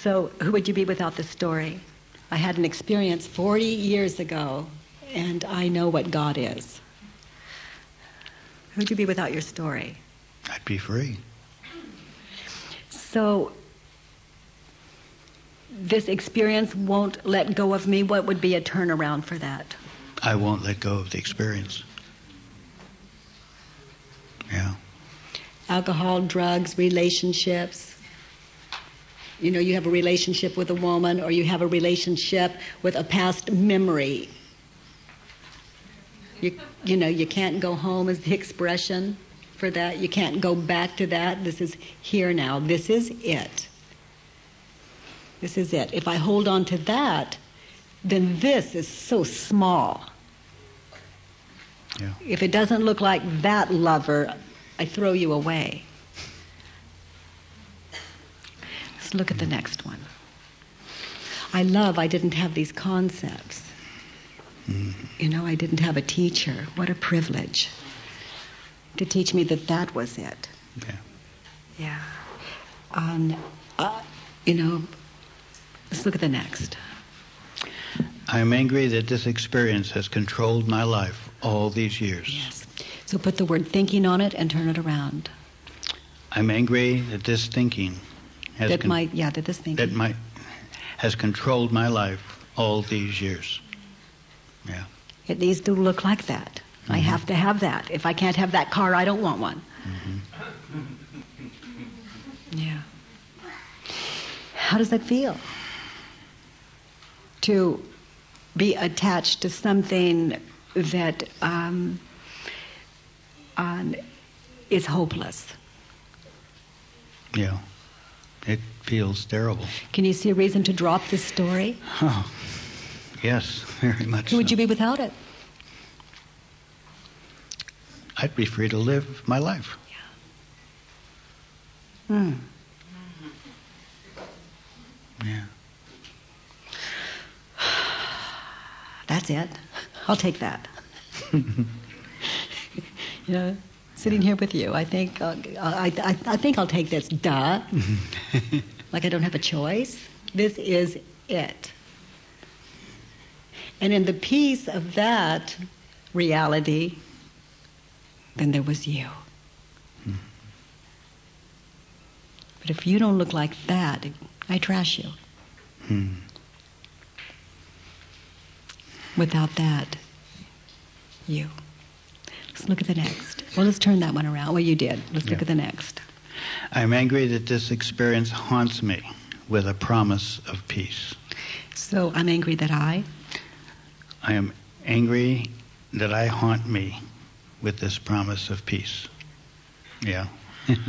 So, who would you be without the story? I had an experience 40 years ago, and I know what God is. Who would you be without your story? I'd be free. So, this experience won't let go of me. What would be a turnaround for that? I won't let go of the experience. Yeah. Alcohol, drugs, relationships. You know, you have a relationship with a woman or you have a relationship with a past memory. You, you know, you can't go home is the expression for that. You can't go back to that. This is here now. This is it. This is it. If I hold on to that, then this is so small. Yeah. If it doesn't look like that lover, I throw you away. Let's look at the next one. I love I didn't have these concepts. Mm-hmm. You know, I didn't have a teacher. What a privilege to teach me that that was it. Yeah. Yeah. Um, uh, you know, let's look at the next. I am angry that this experience has controlled my life all these years. Yes. So put the word thinking on it and turn it around. I'm angry that this thinking has that con- might, yeah, that this thinking. that my has controlled my life all these years. Yeah. It needs to look like that. I have to have that. If I can't have that car, I don't want one. Yeah. How does that feel? To be attached to something that um, um, is hopeless. Yeah. It feels terrible. Can you see a reason to drop this story? Oh, yes, very much. Who would so. you be without it? I'd be free to live my life. Yeah. Hmm. Yeah. That's it. I'll take that. you know, sitting here with you, I think uh, I, I, I think I'll take this. Duh. like I don't have a choice. This is it. And in the peace of that reality, then there was you. But if you don't look like that, I trash you. Hmm. Without that, you. Let's look at the next. Well, let's turn that one around. Well, you did. Let's look at the next. I'm angry that this experience haunts me with a promise of peace. So I'm angry that I. I am angry that I haunt me with this promise of peace. Yeah.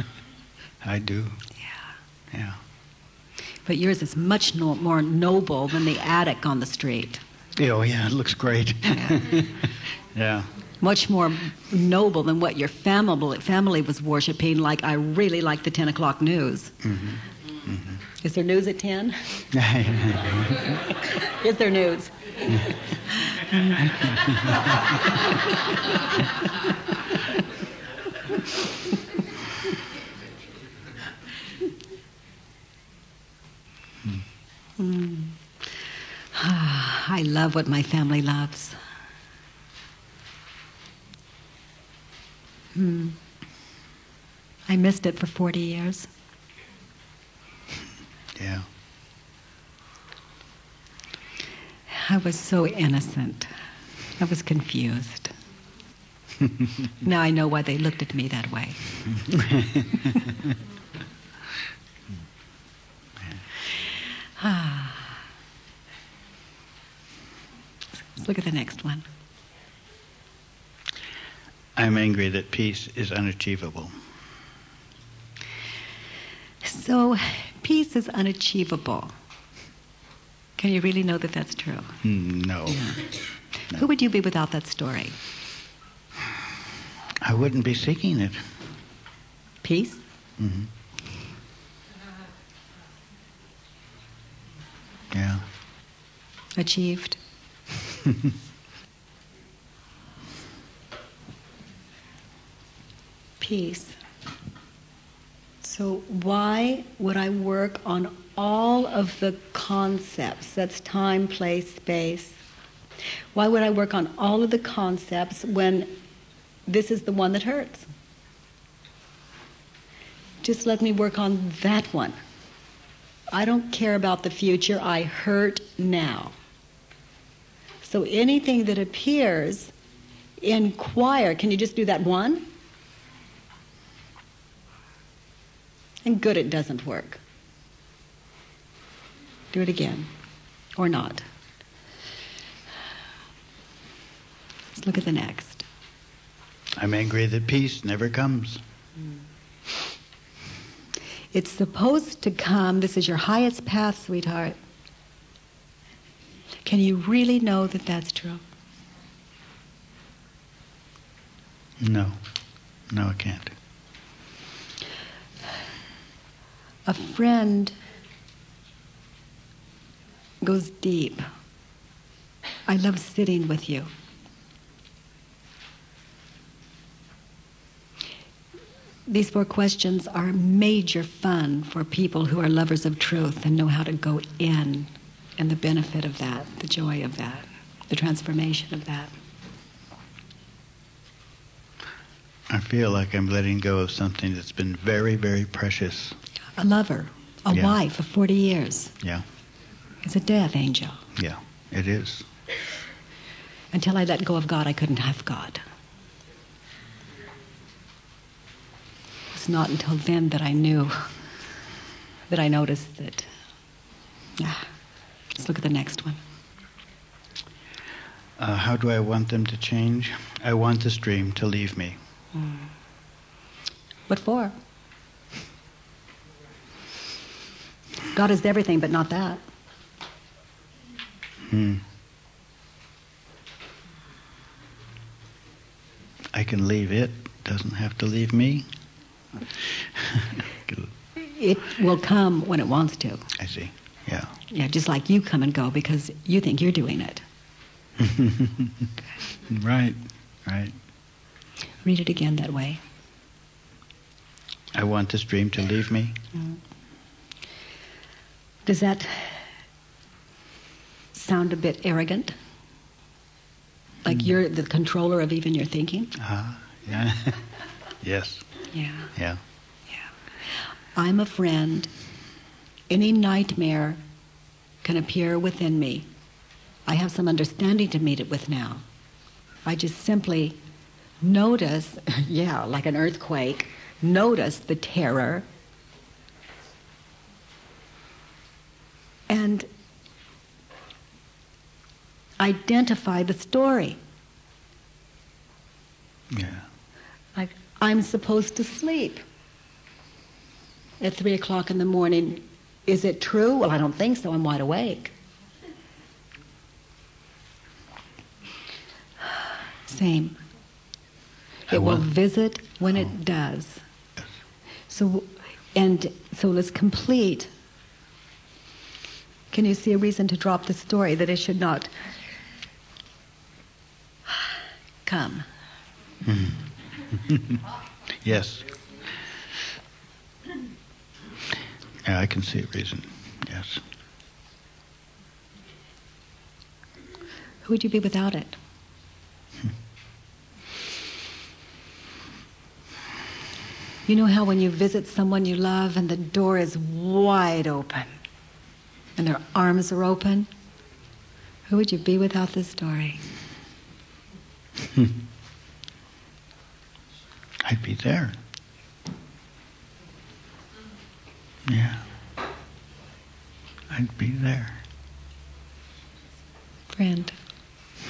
I do. Yeah. Yeah. But yours is much no, more noble than the attic on the street. Oh, yeah, it looks great. Yeah. yeah. Much more noble than what your family family was worshiping. Like I really like the ten o'clock news. Mm-hmm. Is there news at ten? Is there news? Mm. I love what my family loves. Hmm. I missed it for 40 years. yeah. I was so innocent. I was confused. now I know why they looked at me that way. Ah. Let's look at the next one. I'm angry that peace is unachievable. So, peace is unachievable. Can you really know that that's true? Mm, No. Who would you be without that story? I wouldn't be seeking it. Peace? hmm Yeah. Achieved? Peace. So, why would I work on all of the concepts. That's time, place, space. Why would I work on all of the concepts when this is the one that hurts? Just let me work on that one. I don't care about the future. I hurt now. So anything that appears, inquire. Can you just do that one? And good, it doesn't work. Do it again. Or not. Let's look at the next. I'm angry that peace never comes. Mm. It's supposed to come. This is your highest path, sweetheart. Can you really know that that's true? No. No, I can't. A friend goes deep. I love sitting with you. These four questions are major fun for people who are lovers of truth and know how to go in and the benefit of that, the joy of that, the transformation of that. I feel like I'm letting go of something that's been very, very precious. A lover, a Yeah. wife of 40 years, Yeah, It's a death angel. yeah, it is. Until I let go of God, I couldn't have God. It's not until then that I knew, that I noticed that. Ah, let's look at the next one. Uh, how do I want them to change? I want this dream to leave me. What for? God is everything, but not that. Hmm. I can leave it, doesn't have to leave me. It will come when it wants to. I see. Yeah. Yeah, just like you come and go because you think you're doing it. right, right. Read it again that way. I want this dream to leave me. Does that sound a bit arrogant? Like you're the controller of even your thinking? Ah, yeah. yes. Yeah, Yeah. yeah. I'm a friend. Any nightmare can appear within me. I have some understanding to meet it with now. I just simply notice, yeah, like an earthquake, notice the terror and identify the story. Yeah. Like, I'm supposed to sleep at three o'clock in the morning. Is it true? Well, I don't think so. I'm wide awake. Same. I It will visit when it oh. does. So, and so let's complete. Can you see a reason to drop the story that it should not come? Yes. Yeah, I can see a reason. Yes. Who would you be without it? You know how when you visit someone you love and the door is wide open and their arms are open? Who would you be without this story? I'd be there. Yeah. I'd be there. Friend.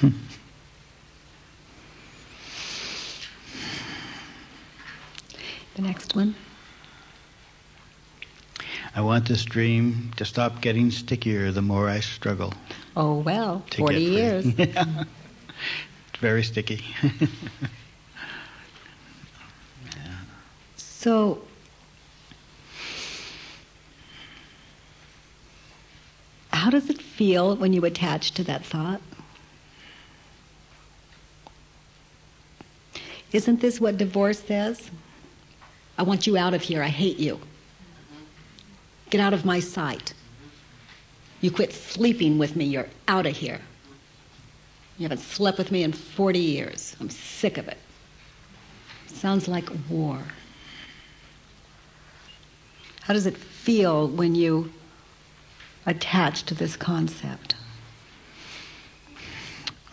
the next one. I want this dream to stop getting stickier the more I struggle. Oh, well, 40 years. Yeah. It's very sticky. So, how does it feel when you attach to that thought? Isn't this what divorce says? I want you out of here. I hate you. Get out of my sight. You quit sleeping with me. You're out of here. You haven't slept with me in 40 years. I'm sick of it. Sounds like war. How does it feel when you attach to this concept?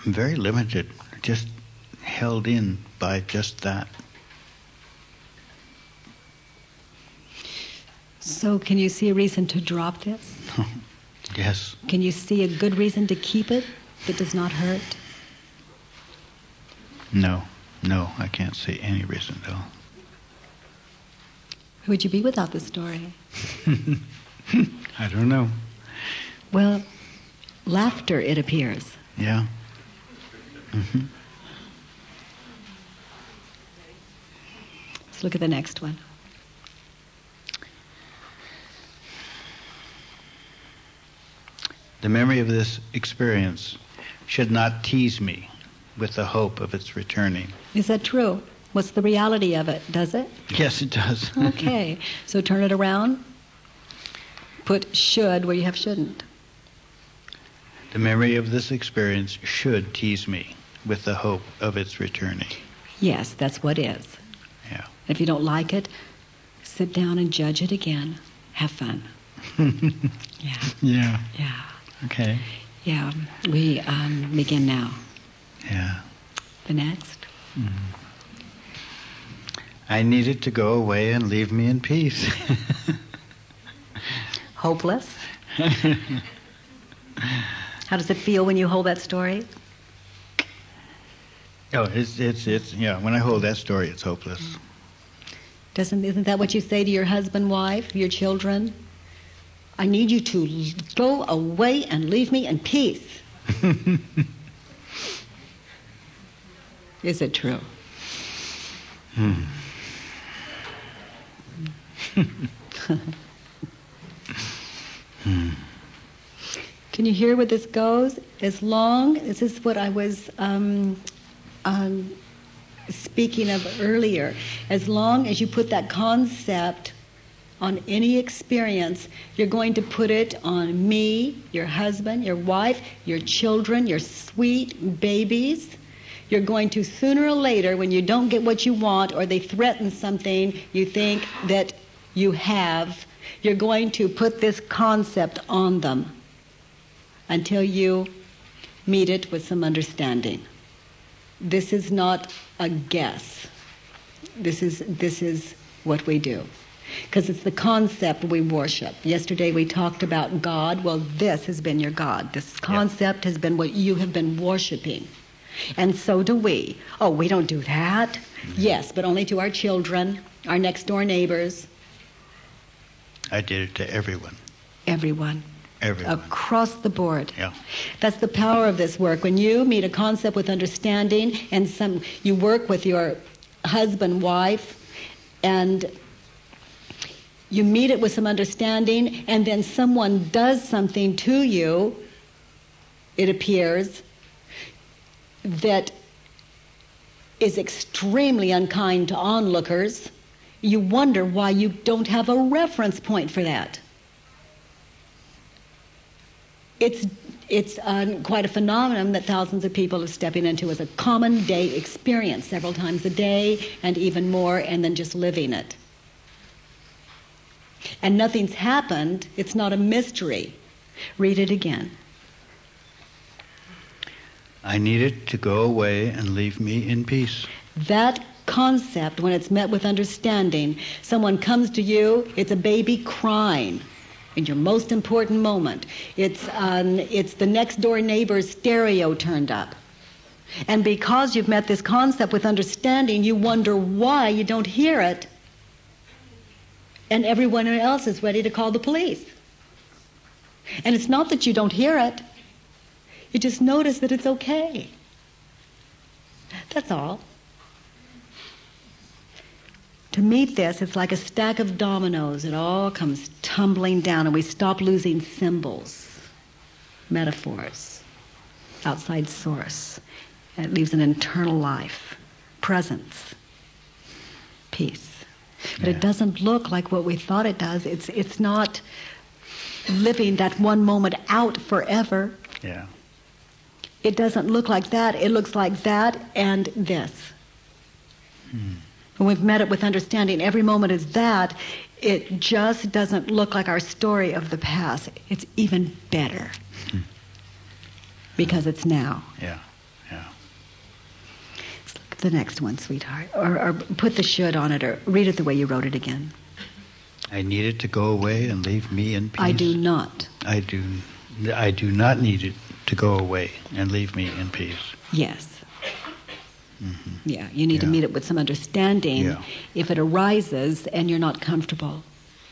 I'm very limited, just held in by just that. So, can you see a reason to drop this? yes. Can you see a good reason to keep it that does not hurt? No, no, I can't see any reason at all. Who would you be without the story? I don't know. Well, laughter, it appears. Yeah. Mm-hmm. Let's look at the next one. The memory of this experience should not tease me with the hope of its returning. Is that true? What's the reality of it? Does it? Yes, it does. okay. So turn it around. Put should where you have shouldn't. The memory of this experience should tease me with the hope of its returning. Yes, that's what is. Yeah. If you don't like it, sit down and judge it again. Have fun. yeah. Yeah. Yeah. Okay. Yeah. We um, begin now. Yeah. The next. Mm-hmm. I needed to go away and leave me in peace. Hopeless. How does it feel when you hold that story? Oh, it's it's it's yeah. When I hold that story, it's hopeless. Doesn't isn't that what you say to your husband, wife, your children? I need you to go away and leave me in peace. Is it true? Hmm. hmm. Can you hear where this goes? As long, this is what I was um, um, speaking of earlier, as long as you put that concept on any experience, you're going to put it on me, your husband, your wife, your children, your sweet babies. You're going to sooner or later, when you don't get what you want or they threaten something you think that you have, you're going to put this concept on them until you meet it with some understanding. This is not a guess. This is, this is what we do. Because it's the concept we worship. Yesterday we talked about God. Well, this has been your God. This concept has been what you have been worshiping. And so do we. Oh, we don't do that? Mm-hmm. Yes, but only to our children, our next door neighbors. I did it to everyone. Everyone. Everyone. Across the board. Yeah. That's the power of this work. When you meet a concept with understanding and some you work with your husband, wife, and you meet it with some understanding, and then someone does something to you, it appears, that is extremely unkind to onlookers, you wonder why you don't have a reference point for that. It's, it's uh, quite a phenomenon that thousands of people are stepping into as a common day experience several times a day and even more, and then just living it. And nothing's happened, it's not a mystery. Read it again. I need it to go away and leave me in peace. That concept, when it's met with understanding, someone comes to you, it's a baby crying in your most important moment. It's, um, it's the next door neighbor's stereo turned up. And because you've met this concept with understanding, you wonder why you don't hear it, and everyone else is ready to call the police. And it's not that you don't hear it, you just notice that it's okay. That's all. To meet this, it's like a stack of dominoes. It all comes tumbling down, and we stop losing symbols, metaphors, outside source. It leaves an internal life, presence, peace. But yeah. it doesn't look like what we thought it does. It's, it's not living that one moment out forever. Yeah. It doesn't look like that. It looks like that and this. Hmm. When we've met it with understanding, every moment is that. It just doesn't look like our story of the past. It's even better Hmm. because it's now. Yeah. Yeah. Let's look at the next one, sweetheart. Or, or put the should on it, or read it the way you wrote it again. I need it to go away and leave me in peace. I do not. I do. I do not need it to go away and leave me in peace. Yes. Mhm. Yeah, you need to meet it with some understanding Yeah. if it arises and you're not comfortable.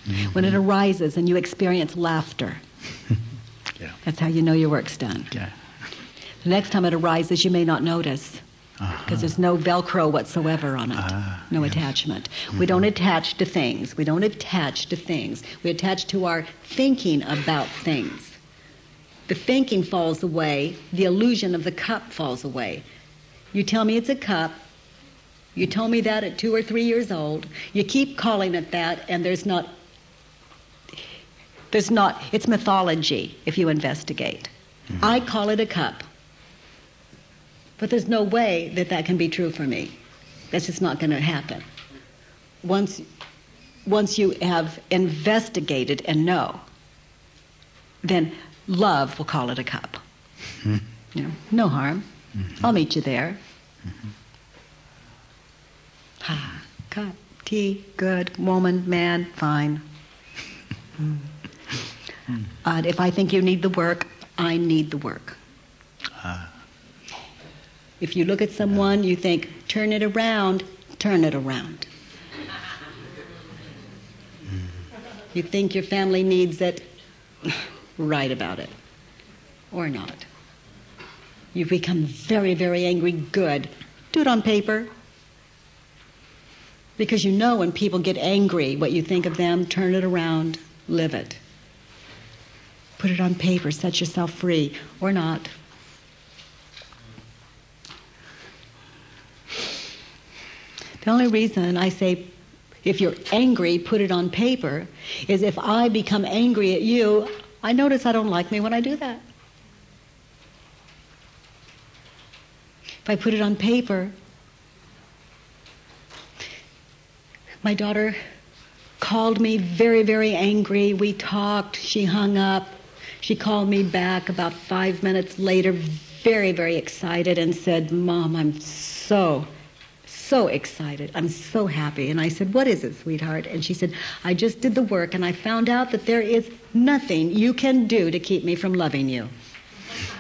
Mhm. When it arises and you experience laughter, Yeah. that's how you know your work's done. Yeah. The next time it arises, you may not notice Uh-huh. because there's no Velcro whatsoever on it, Ah, no yes. attachment. We don't attach to things. We don't attach to things. We attach to our thinking about things. The thinking falls away, the illusion of the cup falls away. You tell me it's a cup. You told me that at two or three years old. You keep calling it that, and there's not. There's not. It's mythology if you investigate. I call it a cup. But there's no way that that can be true for me. That's just not going to happen. Once, once you have investigated and know, then love will call it a cup. Mhm. You know, no harm. I'll meet you there. Ha, cup, tea, good, woman, man, fine. Mm. Uh, if I think you need the work, I need the work. Ah. If you look at someone, you think, turn it around, turn it around. You think your family needs it, write about it. Or not. You become very, very angry, good. Do it on paper. Because you know when people get angry, what you think of them, turn it around, live it. Put it on paper, set yourself free, or not. The only reason I say if you're angry, put it on paper, is if I become angry at you, I notice I don't like me when I do that. If I put it on paper, my daughter called me very, very angry. We talked. She hung up. She called me back about five minutes later, very, very excited, and said, Mom, I'm so, so excited. I'm so happy. And I said, What is it, sweetheart? And she said, I just did the work and I found out that there is nothing you can do to keep me from loving you.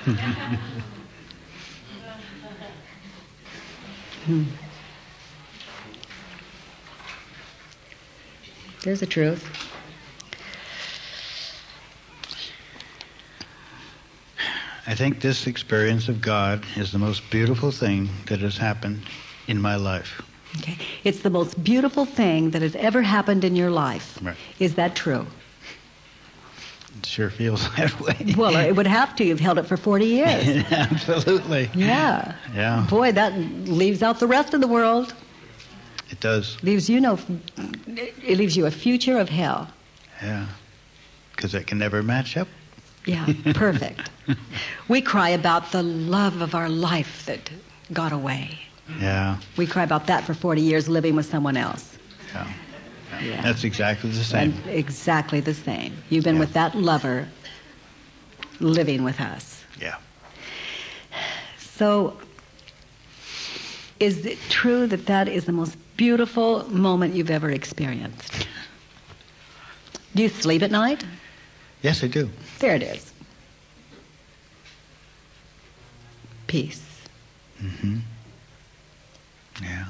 Hmm. There's the truth. I think this experience of God is the most beautiful thing that has happened in my life. Okay. It's the most beautiful thing that has ever happened in your life. Right. Is that true? It sure feels that way. Well, it would have to. You've held it for 40 years. Absolutely. Yeah. Yeah. Boy, that leaves out the rest of the world. It does. Leaves you no. It leaves you a future of hell. Yeah. Because it can never match up. Yeah, perfect. we cry about the love of our life that got away. Yeah. We cry about that for 40 years living with someone else. Yeah. Yeah. That's exactly the same. And exactly the same. You've been Yeah. with that lover living with us. Yeah. So, is it true that that is the most beautiful moment you've ever experienced? Do you sleep at night? Yes, I do. There it is. Peace. hmm Yeah.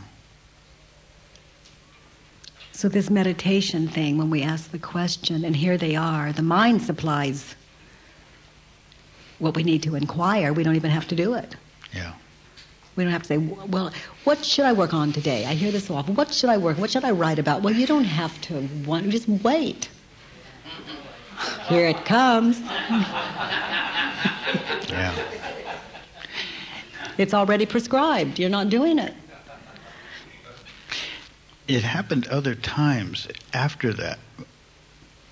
So, this meditation thing, when we ask the question, and here they are, the mind supplies what we need to inquire. We don't even have to do it. Yeah. We don't have to say, well, what should I work on today? I hear this so often. What should I work? What should I write about? Well, you don't have to want, just wait. Here it comes. Yeah. It's already prescribed. You're not doing it. It happened other times after that.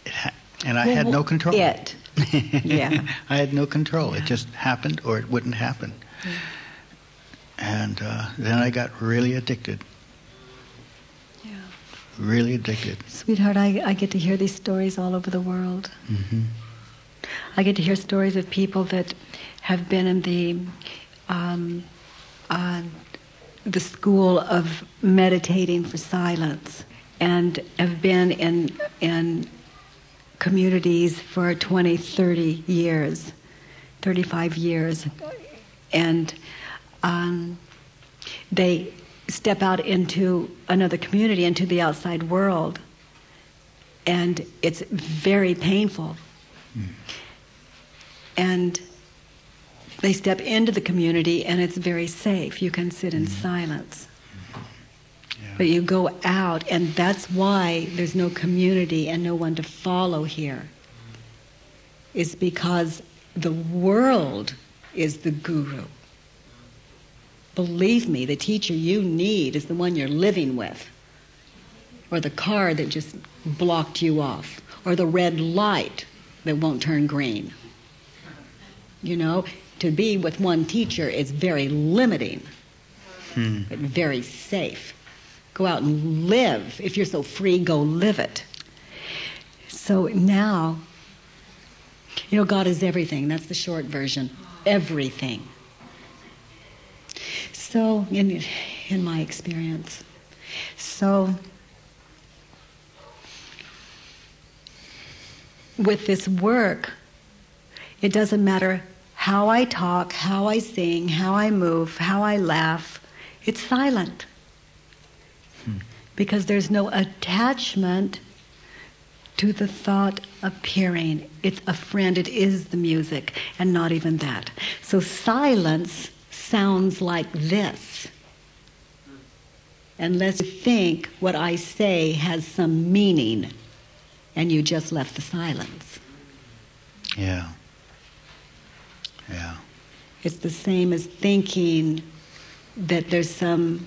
It ha- And I Well, had no control. It. Yeah. I had no control. It just happened or it wouldn't happen. And uh, then I got really addicted, Yeah. really addicted. Sweetheart, I, I get to hear these stories all over the world. Mm-hmm. I get to hear stories of people that have been in the um, uh, the school of meditating for silence and have been in in communities for 20, 30 years, 35 years, and um, they step out into another community, into the outside world, and it's very painful. And they step into the community and it's very safe. You can sit in mm. silence. Yeah. But you go out, and that's why there's no community and no one to follow here. Is because the world is the guru. Believe me, the teacher you need is the one you're living with, or the car that just blocked you off, or the red light that won't turn green. You know, to be with one teacher is very limiting, Hmm. but very safe. Go out and live. If you're so free, go live it. So now, you know, God is everything. That's the short version. Everything. So, in, in my experience, so with this work, it doesn't matter how I talk, how I sing, how I move, how I laugh, it's silent. Hmm. Because there's no attachment to the thought appearing. It's a friend, it is the music, and not even that. So silence sounds like this. Unless you think what I say has some meaning and you just left the silence. Yeah. Yeah. It's the same as thinking that there's some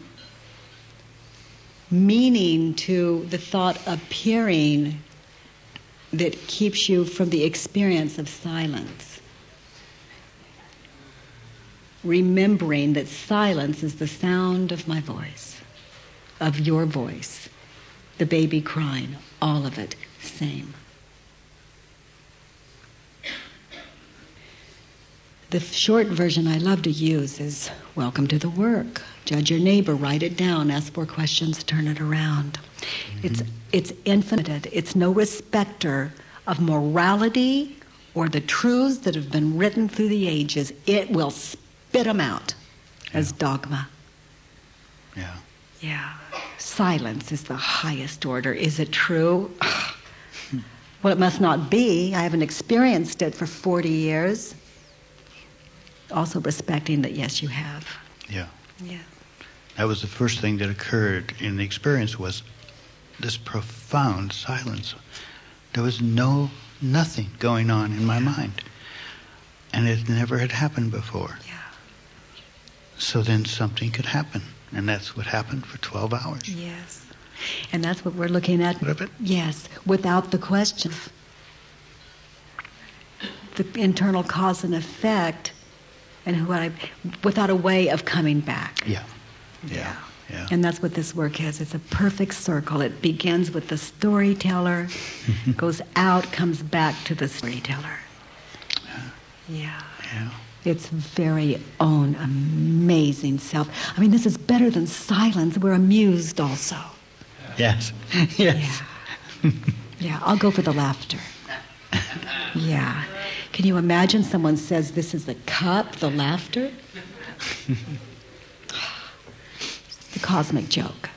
meaning to the thought appearing that keeps you from the experience of silence. Remembering that silence is the sound of my voice, of your voice, the baby crying, all of it, same. The short version I love to use is Welcome to the work. Judge your neighbor, write it down, ask more questions, turn it around. Mm-hmm. It's, it's infinite, it's no respecter of morality or the truths that have been written through the ages. It will spit them out as dogma. Yeah. Yeah. Silence is the highest order. Is it true? well, it must not be. I haven't experienced it for 40 years. Also respecting that, yes, you have. Yeah. Yeah. That was the first thing that occurred in the experience was this profound silence. There was no nothing going on in my mind. And it never had happened before. Yeah. So then something could happen. And that's what happened for 12 hours. Yes. And that's what we're looking at. What of it? Yes, without the question. The internal cause and effect, and what I, without a way of coming back. Yeah. Yeah. Yeah. And that's what this work is. It's a perfect circle. It begins with the storyteller, goes out, comes back to the storyteller. Yeah. Yeah. Its very own amazing self. I mean, this is better than silence. We're amused also. Yes. yes. Yeah. yeah, I'll go for the laughter. Yeah. Can you imagine someone says this is the cup, the laughter? the cosmic joke.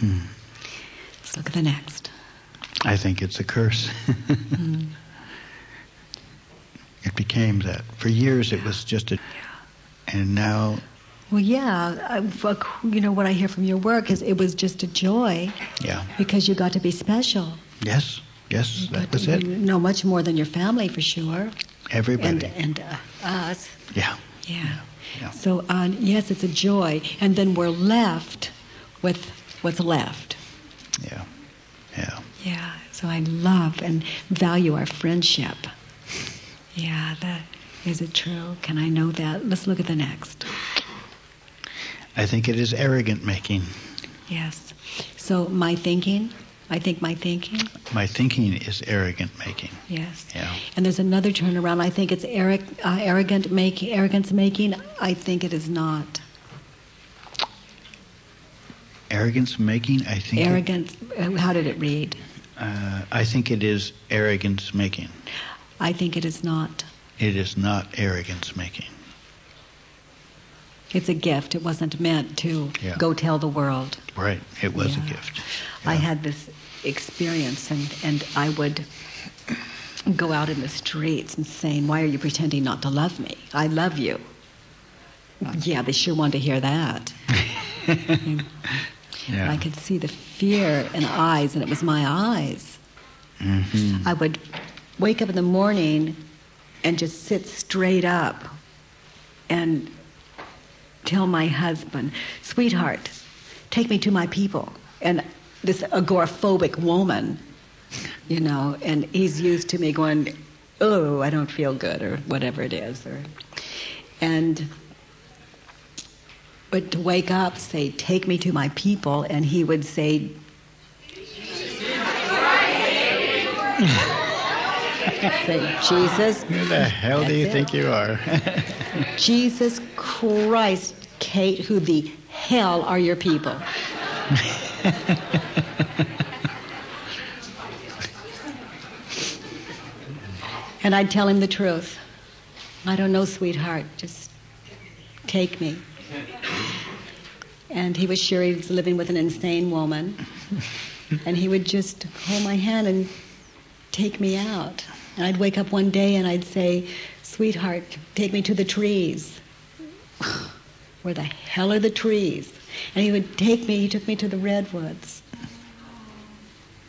Let's look at the next. I think it's a curse. It became that. For years it was just a. And now, Well, yeah, I, you know what I hear from your work is it was just a joy yeah. because you got to be special. Yes. Yes. That was it. know much more than your family for sure, Everybody. and and uh, us. yeah. Yeah. Yeah. So uh, yes, it's a joy, and then we're left with what's left. Yeah. Yeah. Yeah. So I love and value our friendship. Yeah, that is it true? Can I know that? Let's look at the next. I think it is arrogant making. Yes. So my thinking, I think my thinking. My thinking is arrogant making. Yes. Yeah. And there's another turnaround. I think it's arrog- uh, arrogant making. Arrogance making. I think it is not. Arrogance making. I think. Arrogance. uh, how did it read? uh, I think it is arrogance making. I think it is not. It is not arrogance making. It's a gift. It wasn't meant to Yeah. go tell the world. Right. It was Yeah. a gift. I had this experience, and, and I would go out in the streets and saying, Why are you pretending not to love me? I love you. Yeah, they sure want to hear that. Yeah. I could see the fear in eyes, and it was my eyes. hmm I would wake up in the morning and just sit straight up and tell my husband, sweetheart, take me to my people. And this agoraphobic woman, you know, and he's used to me going, oh, I don't feel good, or whatever it is. Or, and but to wake up, say, take me to my people, and he would say, say, Jesus, Who the hell do you think you are? Jesus Christ, Kate, who the hell are your people? and I'd tell him the truth. I don't know, sweetheart, just take me. And he was sure he was living with an insane woman. And he would just hold my hand and take me out. And I'd wake up one day and I'd say, Sweetheart, take me to the trees. Where the hell are the trees? And he would take me, he took me to the redwoods.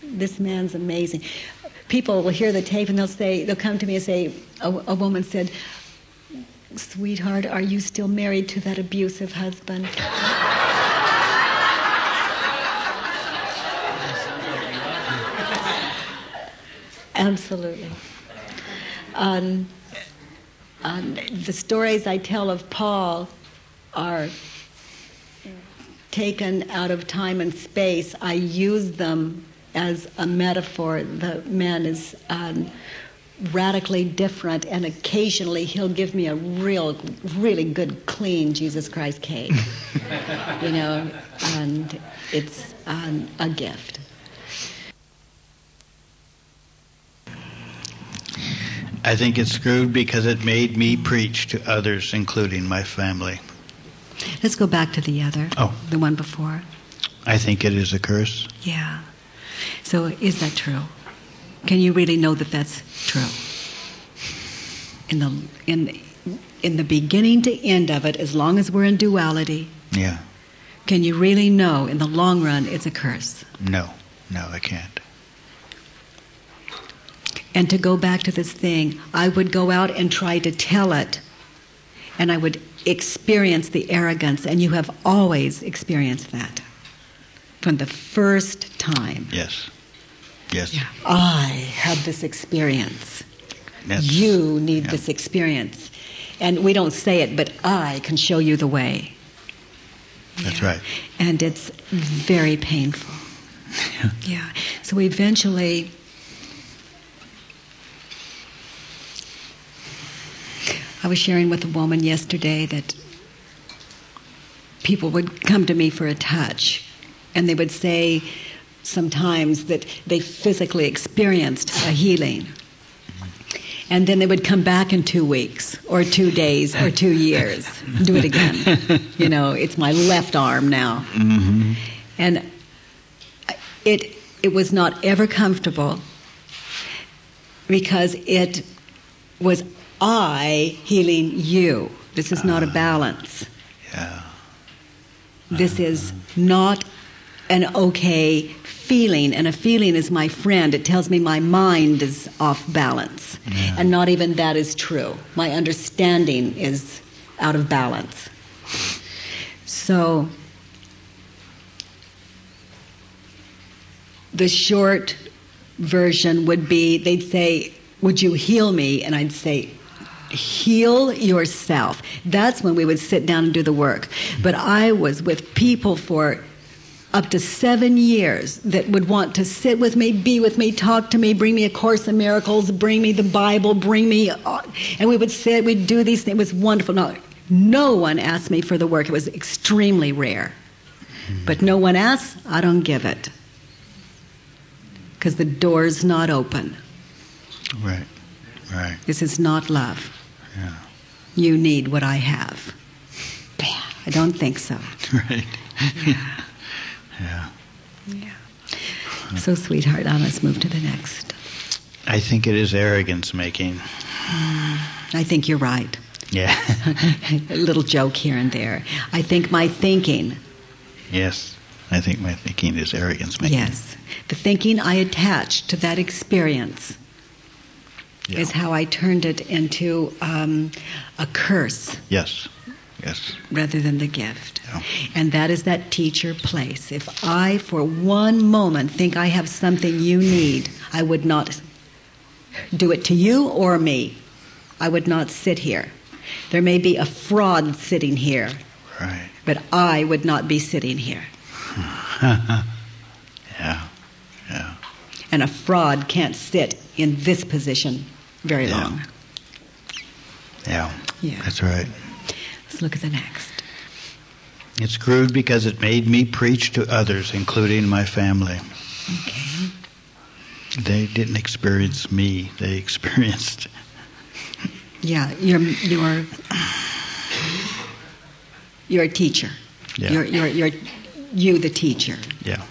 This man's amazing. People will hear the tape and they'll say, they'll come to me and say, a, a woman said, Sweetheart, are you still married to that abusive husband? Absolutely. Um, um, the stories I tell of Paul are taken out of time and space. I use them as a metaphor. The man is um, radically different, and occasionally he'll give me a real, really good, clean Jesus Christ Kate. you know, and it's um, a gift. I think it's screwed because it made me preach to others, including my family. Let's go back to the other, Oh. the one before. I think it is a curse. Yeah. So is that true? Can you really know that that's true? In the in in the beginning to end of it, as long as we're in duality, Yeah. can you really know in the long run it's a curse? No. No, I can't. And to go back to this thing, I would go out and try to tell it, and I would experience the arrogance, and you have always experienced that from the first time. Yes. Yes. I had this experience. That's, you need yeah. this experience. And we don't say it, but I can show you the way. That's Yeah. right. And it's very painful. yeah. So eventually, I was sharing with a woman yesterday that people would come to me for a touch, and they would say sometimes that they physically experienced a healing. And then they would come back in two weeks, or two days, or two years. Do it again. You know, it's my left arm now. hmm And it, it was not ever comfortable because it was I healing you. This is not a balance. Yeah. This uh-huh. is not an okay feeling, and a feeling is my friend. It tells me my mind is off balance. Yeah. And not even that is true. My understanding is out of balance. So, the short version would be they'd say, Would you heal me? And I'd say, Heal yourself. That's when we would sit down and do the work. But I was with people for up to seven years that would want to sit with me, be with me, talk to me, bring me a Course in Miracles, bring me the Bible, bring me, uh, and we would sit, we'd do these things. It was wonderful. No, no one asked me for the work. It was extremely rare. But no one asks, I don't give it. Because the door's not open. Right. Right. This is not love. Yeah. You need what I have. I don't think so. Right. yeah. Yeah. Yeah. So, sweetheart, now let's move to the next. I think it is arrogance making. Mm, I think you're right. Yeah. a little joke here and there. I think my thinking, yes. I think my thinking is arrogance making. yes, the thinking I attached to that experience Yeah. is how I turned it into um, a curse Yes. Yes. rather than the gift. Yeah. And that is that teacher place. If I, for one moment, think I have something you need, I would not do it to you or me. I would not sit here. There may be a fraud sitting here, Right. but I would not be sitting here. Yeah. Yeah. And a fraud can't sit in this position very Yeah. long. Yeah. Yeah. That's right. Let's look at the next. It's crude because it made me preach to others, including my family. Okay. They didn't experience me. They experienced. Yeah, you're you're you're a teacher. Yeah. You're you're you're you the teacher. Yeah.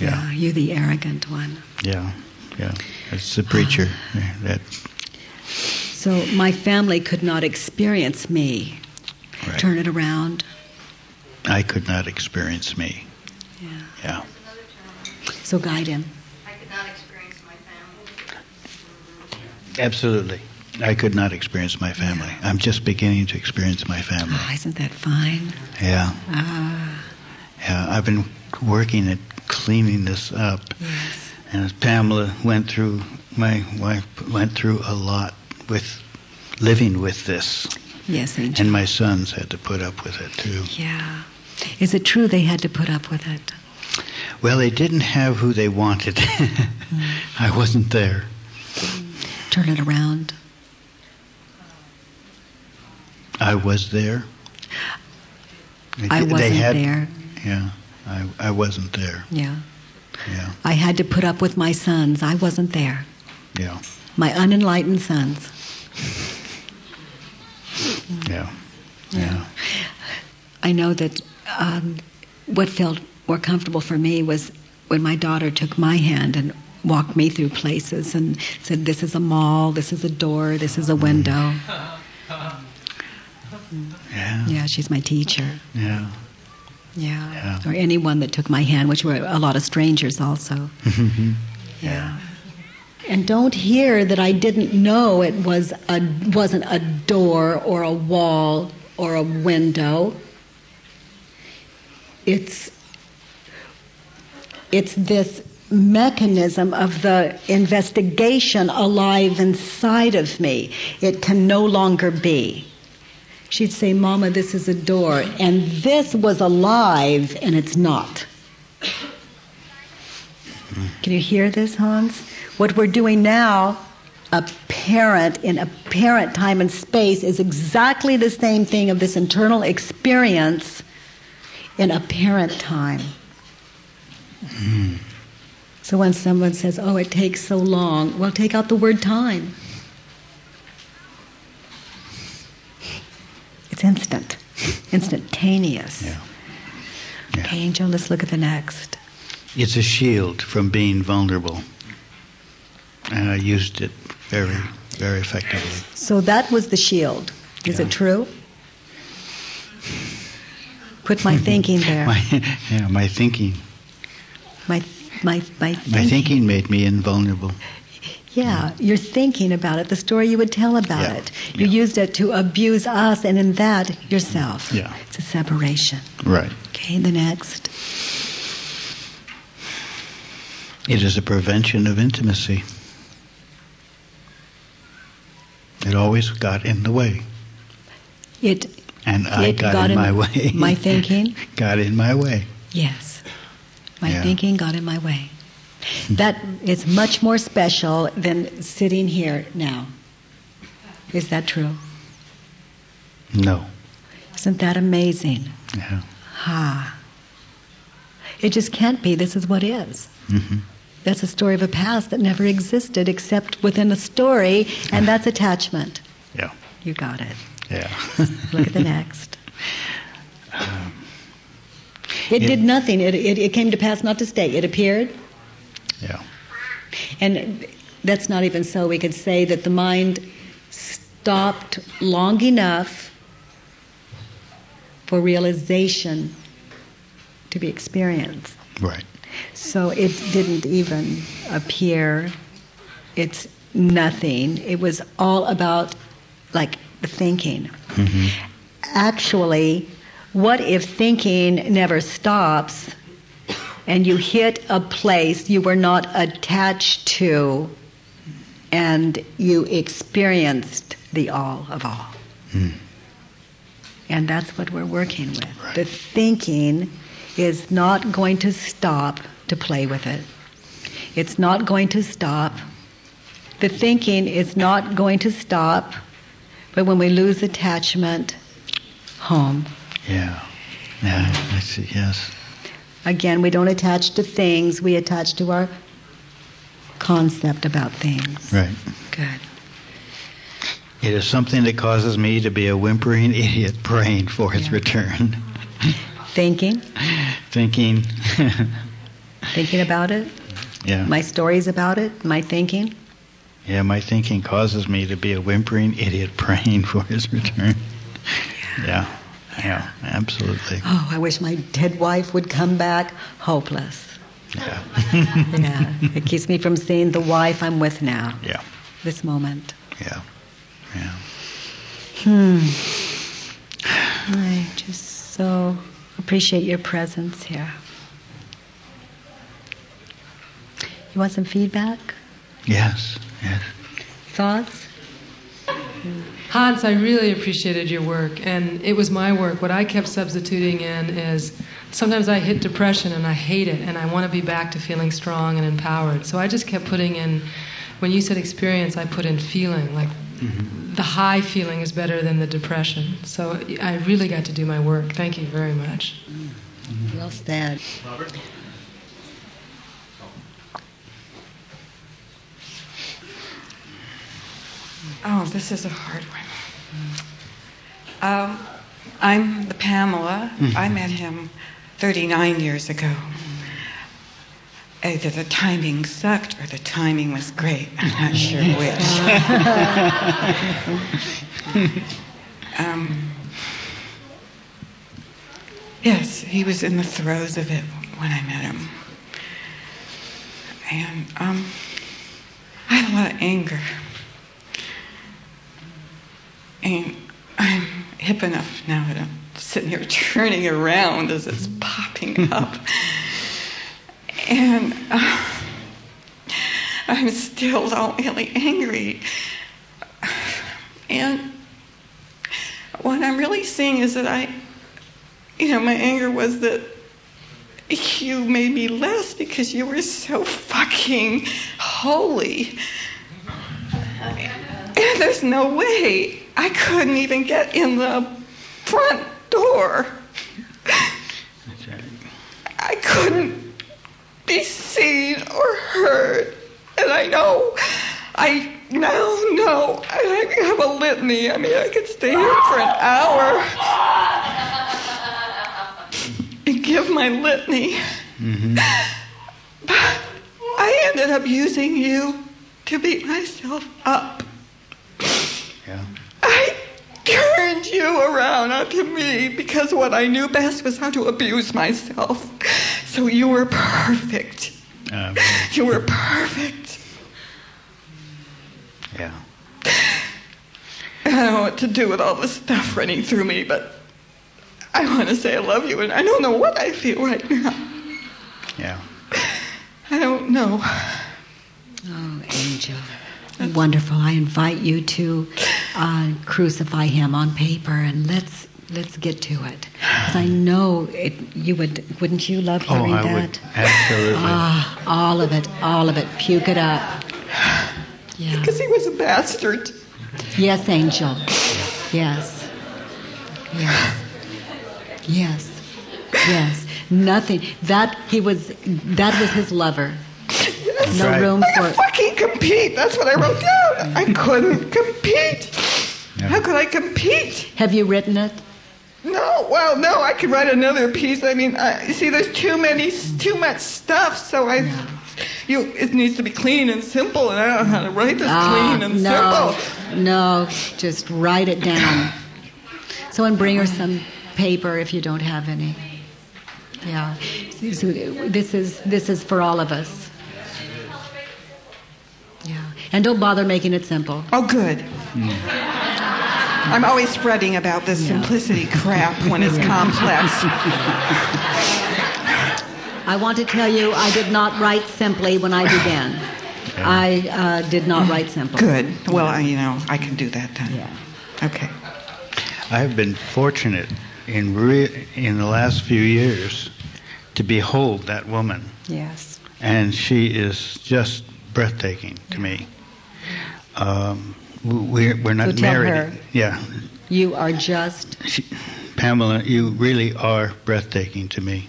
Yeah. you the arrogant one. Yeah. Yeah. It's the preacher uh, that. So my family could not experience me. Right. Turn it around. I could not experience me. Yeah. Yeah. So guide him. I could not experience my family. Absolutely. I could not experience my family. I'm just beginning to experience my family. Oh, isn't that fine? Yeah. Ah, Yeah. I've been working at cleaning this up. yes. And as Pamela went through, my wife went through a lot with living with this. Yes, Angel. And my sons had to put up with it too. yeah. Is it true they had to put up with it? Well, they didn't have who they wanted. I wasn't there. Turn it around. I was there. They I wasn't had- there. Yeah, I, I wasn't there. Yeah. Yeah, I had to put up with my sons. I wasn't there. yeah, My unenlightened sons. yeah, yeah. I know that um, what felt more comfortable for me was when my daughter took my hand and walked me through places and said, This is a mall, this is a door, this is a window. Yeah, Yeah, she's my teacher. yeah. Yeah. Yeah. Or anyone that took my hand, which were a lot of strangers also. Mhm. Yeah. And don't hear that I didn't know it was a wasn't a door or a wall or a window. It's it's this mechanism of the investigation alive inside of me. It can no longer be. She'd say, Mama, this is a door. And this was alive, and it's not. Can you hear this, Hans? What we're doing now, apparent in apparent time and space, is exactly the same thing of this internal experience in apparent time. Hmm. So when someone says, "Oh, it takes so long," well, take out the word time. It's instant, instantaneous. Yeah. Okay, Angel, let's look at the next. It's a shield from being vulnerable, and I used it very, very effectively. So that was the shield. Is Yeah. it true? Put my thinking there. My, yeah, my thinking, My, my, my thinking. my thinking made me invulnerable. Yeah, mm. you're thinking about it, the story you would tell about Yeah, it. You used it to abuse us, and in that, yourself. Yeah. It's a separation. Right. Okay, the next. It is a prevention of intimacy. It always got in the way. It And I It got, got in in my way. my thinking? got in my way. Yes. My Yeah. thinking got in my way. That is much more special than sitting here now. Is that true? No. Isn't that amazing? Yeah. Ha. It just can't be. This is what is. hmm That's a story of a past that never existed except within a story, and that's attachment. Yeah. You got it. Yeah. Look at the next. It it- did nothing. It, it, it came to pass, not to stay. It appeared, yeah. and that's not even so. We could say that the mind stopped long enough for realization to be experienced. Right. So it didn't even appear. It's nothing. It was all about like the thinking. hmm Actually, what if thinking never stops and you hit a place you were not attached to and you experienced the all of all? Mm. And that's what we're working with. Right. The thinking is not going to stop to play with it. It's not going to stop. The thinking is not going to stop, but when we lose attachment, home. Yeah. Yeah. I see. Yes. Again, we don't attach to things, we attach to our concept about things. Right. Good. It is something that causes me to be a whimpering idiot praying for its Yeah. return. Thinking, Thinking. thinking about it, yeah. my stories about it, my thinking. yeah. My thinking causes me to be a whimpering idiot praying for his return. Yeah. Yeah. Absolutely. Oh, I wish my dead wife would come back. Hopeless. Yeah. Yeah. it keeps me from seeing the wife I'm with now, Yeah. this moment. Yeah. Yeah. Hmm. I just so appreciate your presence here. You want some feedback? Yes. Yes. Thoughts? Hans, I really appreciated your work, and it was my work. What I kept substituting in is sometimes I hit depression and I hate it, and I want to be back to feeling strong and empowered. So I just kept putting in, when you said experience, I put in feeling. Like the high feeling is better than the depression. So I really got to do my work. Thank you very much. Well said. Oh, this is a hard one. Um, I'm the Pamela. I met him 39 years ago. Either the timing sucked or the timing was great. I'm not sure which. um, yes, he was in the throes of it when I met him. And um, I had a lot of anger. And I'm hip enough now that I'm sitting here turning around as it's popping up. And uh, I'm still really angry. And what I'm really seeing is that I, you know, my anger was that you made me less because you were so fucking holy. And there's no way I couldn't even get in the front door. I couldn't be seen or heard. And I know, I now know, I have a litany. I mean, I could stay here for an hour and give my litany. Mm-hmm. But I ended up using you to beat myself up. Yeah. I turned you around onto me because what I knew best was how to abuse myself. So you were perfect. Um, You were perfect. yeah. I don't know what to do with all this stuff running through me, but I want to say I love you, and I don't know what I feel right now. Yeah. I don't know. Oh, angel. Wonderful. I invite you to uh, crucify him on paper and let's let's get to it. 'Cause I know it, you would, wouldn't you love hearing Oh, hearing I that? would absolutely. Ah, all of it, all of it. Puke it up. Yeah. Because he was a bastard. Yes, angel. Yes. Yes. Yes. Yes. Nothing. That he was. That was his lover. No right. room I for. could fucking compete. That's what I wrote down. I couldn't compete. Yeah. How could I compete? Have you written it? No, well, no, I could write another piece. I mean, I, you see, there's too many, too much stuff, so I, you, it needs to be clean and simple, and I don't know how to write this Ah, clean and no, simple. no. Just write it down. So and bring her some paper if you don't have any. Yeah. So this is this is for all of us. Yeah. And don't bother making it simple. Oh, good. I'm always spreading about this simplicity crap when it's complex. I want to tell you, I did not write simply when I began. I uh, did not write simply. Good. Well, I, you know, I can do that then. Yeah. Okay. I've been fortunate in re- in the last few years to behold that woman, Yes. and she is just breathtaking to me. Um, w- we're we're not So tell married. her. Yeah, You are just. she, Pamela, you really are breathtaking to me.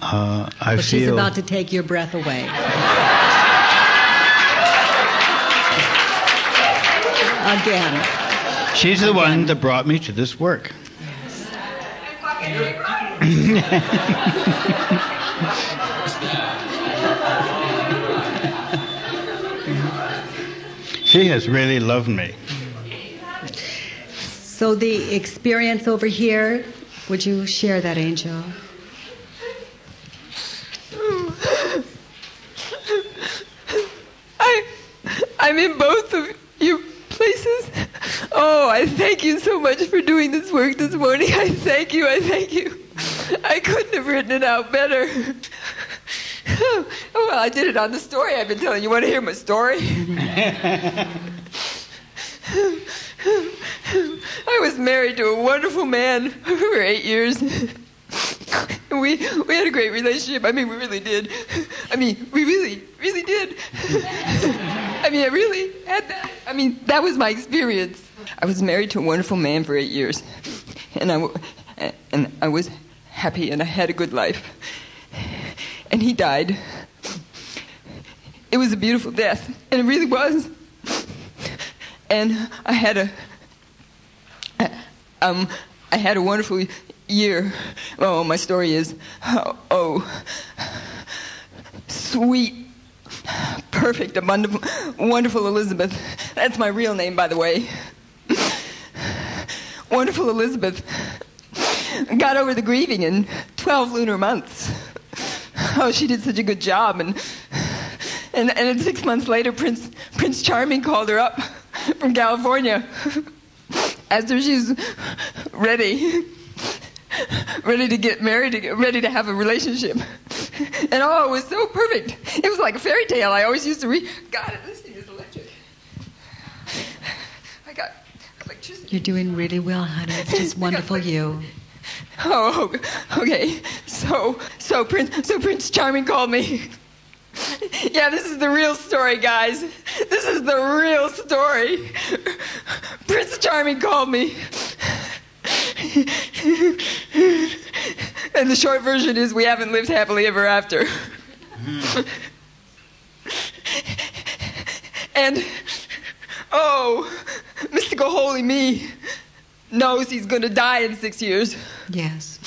Uh, I Well, she's about to take your breath away. Again. she's the one that brought me to this work. She has really loved me. So the experience over here, would you share that, Angel? I, I'm in both of you places. Oh, I thank you so much for doing this work this morning. I thank you. I thank you. I couldn't have written it out better. Oh, well, I did it on the story I've been telling you. Want to hear my story? I was married to a wonderful man for eight years. We we had a great relationship. I mean, we really did. I mean, we really, really did. I mean, I really had that. I mean, that was my experience. I was married to a wonderful man for eight years, and I and I was happy, and I had a good life. And he died. It was a beautiful death, and it really was. And I had a um, I had a wonderful year. Oh, my story is, oh, oh sweet, perfect, abundant, wonderful Elizabeth. That's my real name, by the way. Wonderful Elizabeth got over the grieving in 12 lunar months. Oh, she did such a good job, and and and then six months later, Prince Prince Charming called her up from California. If she's ready, ready to get married, ready to have a relationship. And oh, it was so perfect. It was like a fairy tale. I always used to read. God, this thing is electric. I got electricity. You're doing really well, honey. It's just wonderful you. Oh, okay. So, so Prince, so Prince Charming called me. Yeah, this is the real story, guys. This is the real story. Prince Charming called me. And the short version is we haven't lived happily ever after. Hmm. And, oh, mystical holy me knows he's going to die in six years. Yes.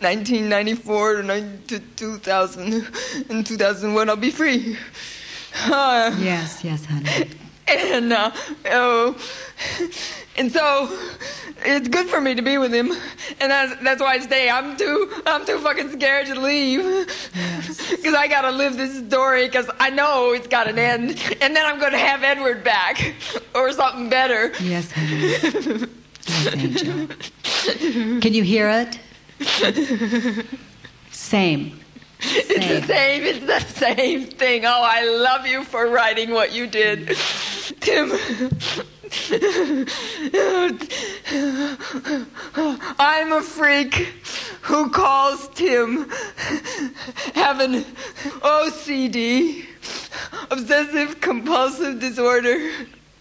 1994 to 2000. In 2001, I'll be free. Uh, Yes, yes, honey. and uh, oh, and so it's good for me to be with him, and that's that's why I stay. I'm too I'm too fucking scared to leave, because I gotta live this story. Because I know it's got an end, and then I'm gonna have Edward back or something better. Yes, honey. Yes, Angel. Can you hear it? Same. Same. It's the same. It's the same thing. Oh, I love you for writing what you did, Tim. I'm a freak who calls Tim having OCD, obsessive compulsive disorder.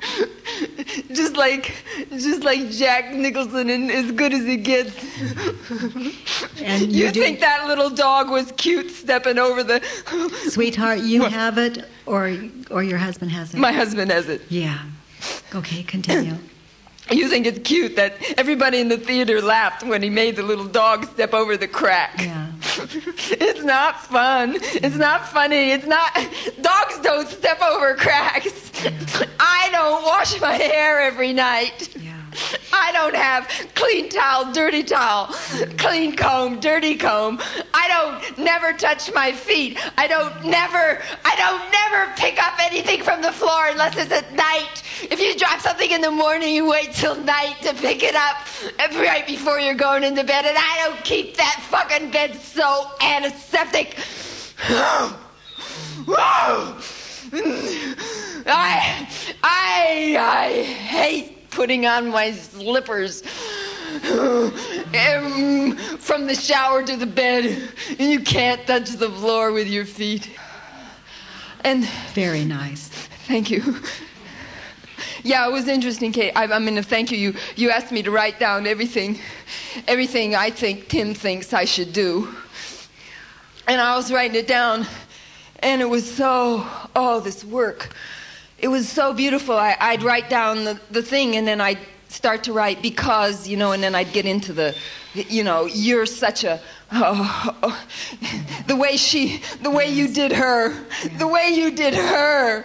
Just like, just like Jack Nicholson in As Good as It Gets. And You you, think that little dog was cute stepping over the. sweetheart, you have it, or or your husband has it. My husband has it. yeah. Okay, continue. You think it's cute that everybody in the theater laughed when he made the little dog step over the crack. Yeah. It's not fun. It's not funny. It's not. Dogs don't step over cracks. I don't wash my hair every night. Yeah. I don't have clean towel, dirty towel, clean comb, dirty comb. I don't never touch my feet. I don't never, I don't never pick up anything from the floor unless it's at night. If you drop something in the morning, you wait till night to pick it up right before you're going into bed. And I don't keep that fucking bed so antiseptic. I, I, I hate putting on my slippers um, from the shower to the bed, and you can't touch the floor with your feet. And Very nice. thank you. Yeah, it was interesting, Kate. I, I mean, a thank you. You you asked me to write down everything, everything I think Tim thinks I should do, and I was writing it down, and it was so oh this work, it was so beautiful. I, I'd write down the, the thing, and then I'd start to write because you know, and then I'd get into the, you know, you're such a. Oh, oh, the way she, the way you did her, the way you did her.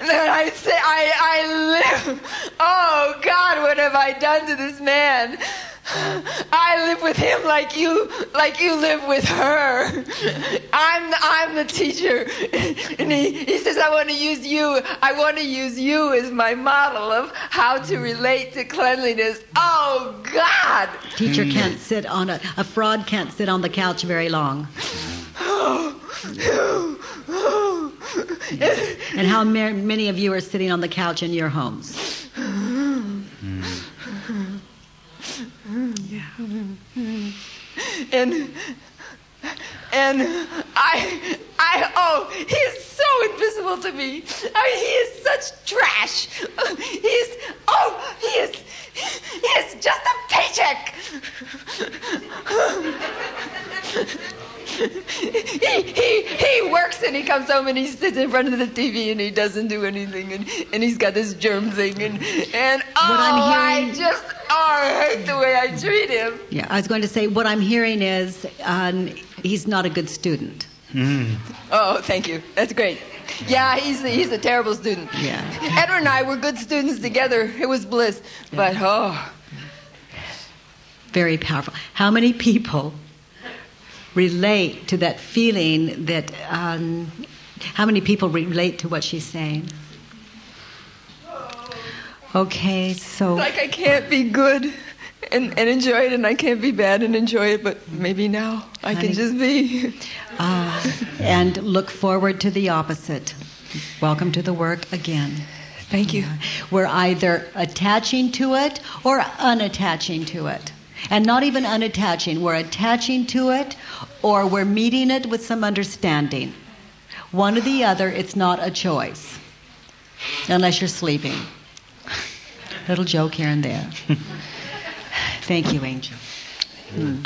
And then I say, I, I live. Oh God, what have I done to this man? I live with him like you, like you live with her. I'm, I'm the teacher, and he, he says, I want to use you. I want to use you as my model of how to relate to cleanliness. Oh God. Teacher can't sit on a a fraud can't sit on the couch very long. And how ma- many of you are sitting on the couch in your homes? Hmm. And and I I oh he is so invisible to me. I mean, he is such trash. He is oh he is he is just a paycheck. he, he, he works and he comes home and he sits in front of the TV and he doesn't do anything and, and he's got this germ thing and and oh I'm hearing- I just I hate the way I treat him. Yeah, I was going to say what I'm hearing is um, he's not a good student. Oh, thank you. That's great. Yeah, he's he's a terrible student. Yeah. Edward and I were good students together. It was bliss. But oh, Very powerful. How many people relate to that feeling that? Um, how many people relate to what she's saying? Okay, so like I can't be good and, and enjoy it, and I can't be bad and enjoy it. But maybe now I Honey. can just be. uh, and look forward to the opposite. Welcome to the work again. Thank you. We're either attaching to it or unattaching to it. And not even unattaching, we're attaching to it or we're meeting it with some understanding. One or the other, it's not a choice. Unless you're sleeping. Little joke here and there. Thank you, Angel. Hmm.